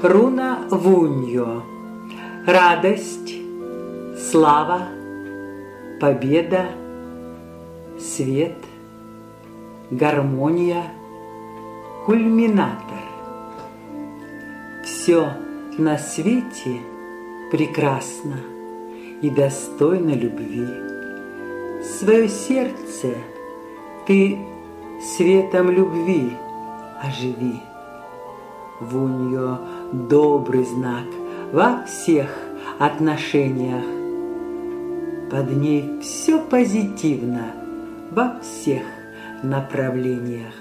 Руна Вуньо. Радость, слава, победа, свет, гармония, кульминатор. Все на свете прекрасно и достойно любви. Свое сердце ты светом любви оживи. Вуньо добрый знак во всех отношениях. Под ней все позитивно во всех направлениях.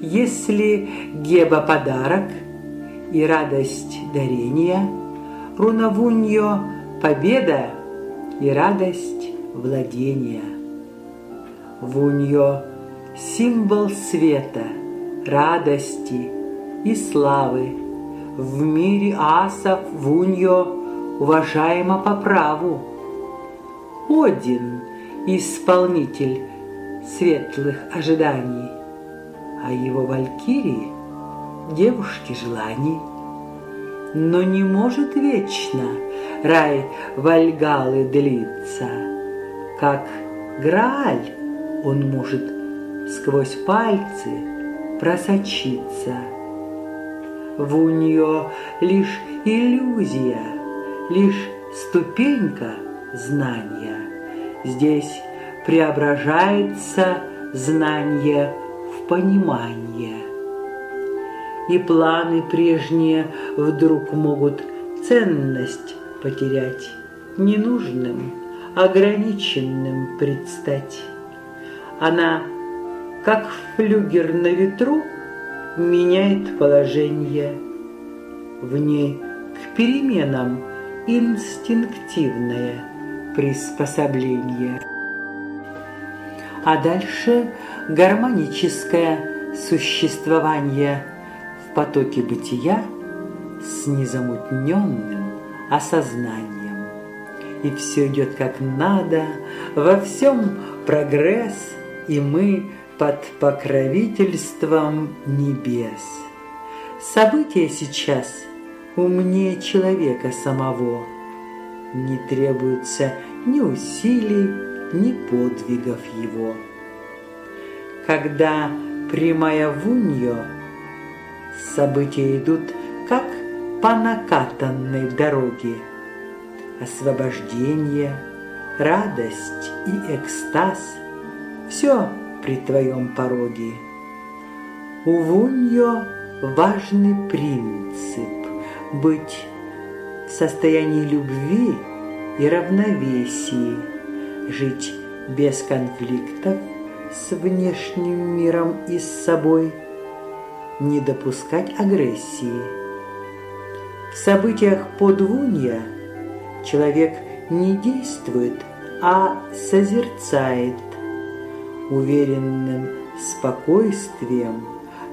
Если Геба подарок и радость дарения, Рунавуньо победа и радость владения. Вуньо символ света, радости и славы. В мире асов Вуньо уважаемо по праву. Один – исполнитель светлых ожиданий, а его валькирии – девушки желаний. Но не может вечно рай Вальгалы длиться, как Грааль он может сквозь пальцы просочиться – в нее лишь иллюзия, лишь ступенька знания. Здесь преображается знание в понимание. И планы прежние вдруг могут ценность потерять, ненужным, ограниченным предстать. Она, как флюгер на ветру, меняет положение. В ней к переменам инстинктивное приспособление. А дальше гармоническое существование в потоке бытия с незамутненным осознанием. И все идет как надо, во всем прогресс, и мы под покровительством небес. События сейчас умнее человека самого. Не требуется ни усилий, ни подвигов его. Когда прямая вуньо, события идут как по накатанной дороге. Освобождение, радость и экстаз – все при твоем пороге. У Вуньо важный принцип – быть в состоянии любви и равновесии, жить без конфликтов с внешним миром и с собой, не допускать агрессии. В событиях подвунья человек не действует, а созерцает – уверенным спокойствием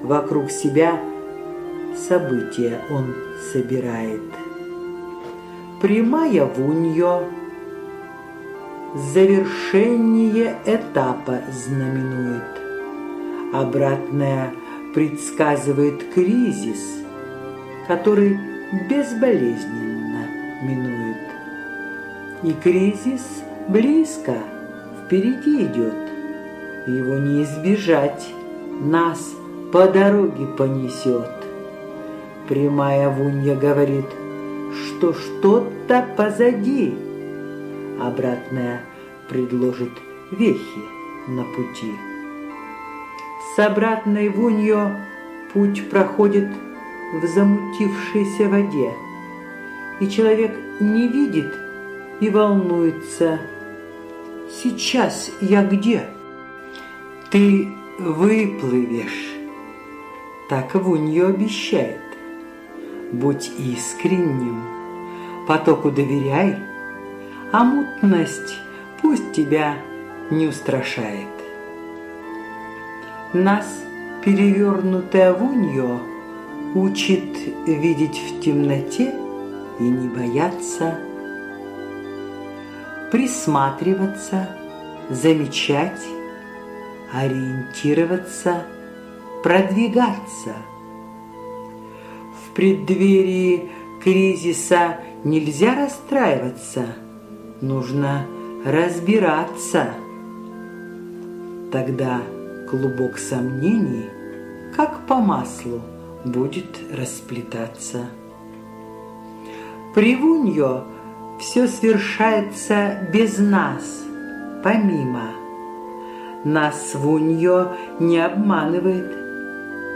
вокруг себя события он собирает. Прямая вуньо завершение этапа знаменует. Обратная предсказывает кризис, который безболезненно минует. И кризис близко, впереди идет его не избежать, нас по дороге понесет. Прямая Вунья говорит, что что-то позади. Обратная предложит вехи на пути. С обратной Вуньё путь проходит в замутившейся воде, и человек не видит и волнуется. «Сейчас я где?» Ты выплывешь. Так Вуньо обещает. Будь искренним, потоку доверяй, а мутность пусть тебя не устрашает. Нас перевернутая Вуньо учит видеть в темноте и не бояться, присматриваться, замечать, ориентироваться, продвигаться. В преддверии кризиса нельзя расстраиваться, нужно разбираться. Тогда клубок сомнений, как по маслу, будет расплетаться. Привунье все свершается без нас, помимо. Нас вунье не обманывает,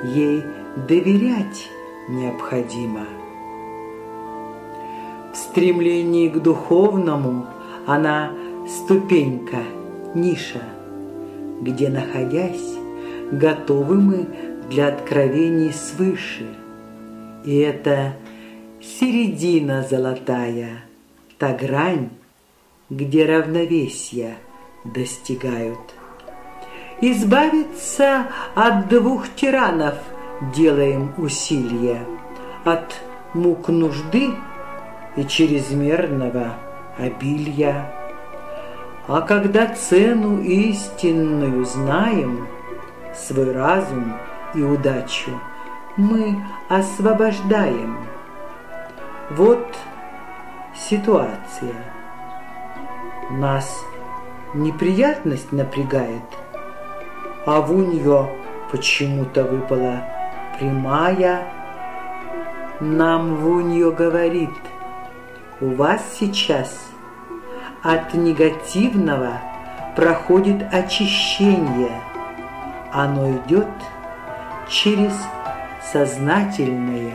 ей доверять необходимо. В стремлении к духовному она ступенька, ниша, где, находясь, готовы мы для откровений свыше. И это середина золотая, та грань, где равновесия достигают. Избавиться от двух тиранов делаем усилия, от мук нужды и чрезмерного обилия. А когда цену истинную знаем, свой разум и удачу мы освобождаем. Вот ситуация. Нас неприятность напрягает, а в нее почему-то выпала прямая. Нам Вуньо говорит, у вас сейчас от негативного проходит очищение. Оно идет через сознательное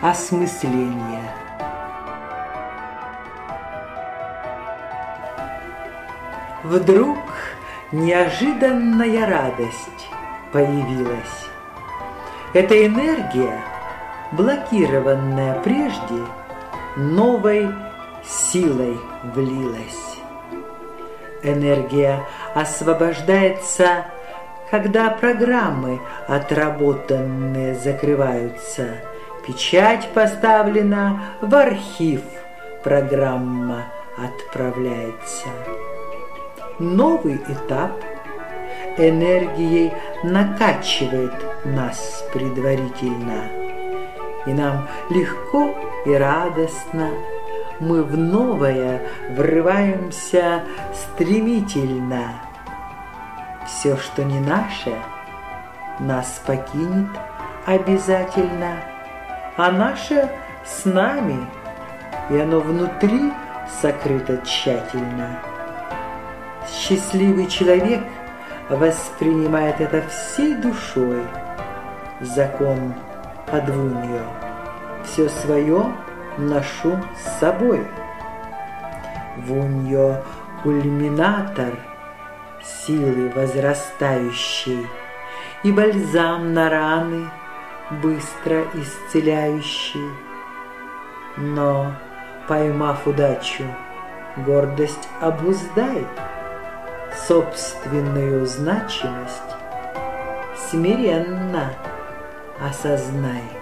осмысление. Вдруг неожиданная радость появилась. Эта энергия, блокированная прежде, новой силой влилась. Энергия освобождается, когда программы отработанные закрываются. Печать поставлена в архив, программа отправляется. Новый этап энергией накачивает нас предварительно. И нам легко и радостно мы в новое врываемся стремительно. Все, что не наше, нас покинет обязательно, а наше с нами, и оно внутри сокрыто тщательно. Счастливый человек воспринимает это всей душой. Закон подвунья. Все свое ношу с собой. Вуньо – кульминатор силы возрастающей и бальзам на раны, быстро исцеляющий. Но, поймав удачу, гордость обуздай, собственную значимость смиренно осознай.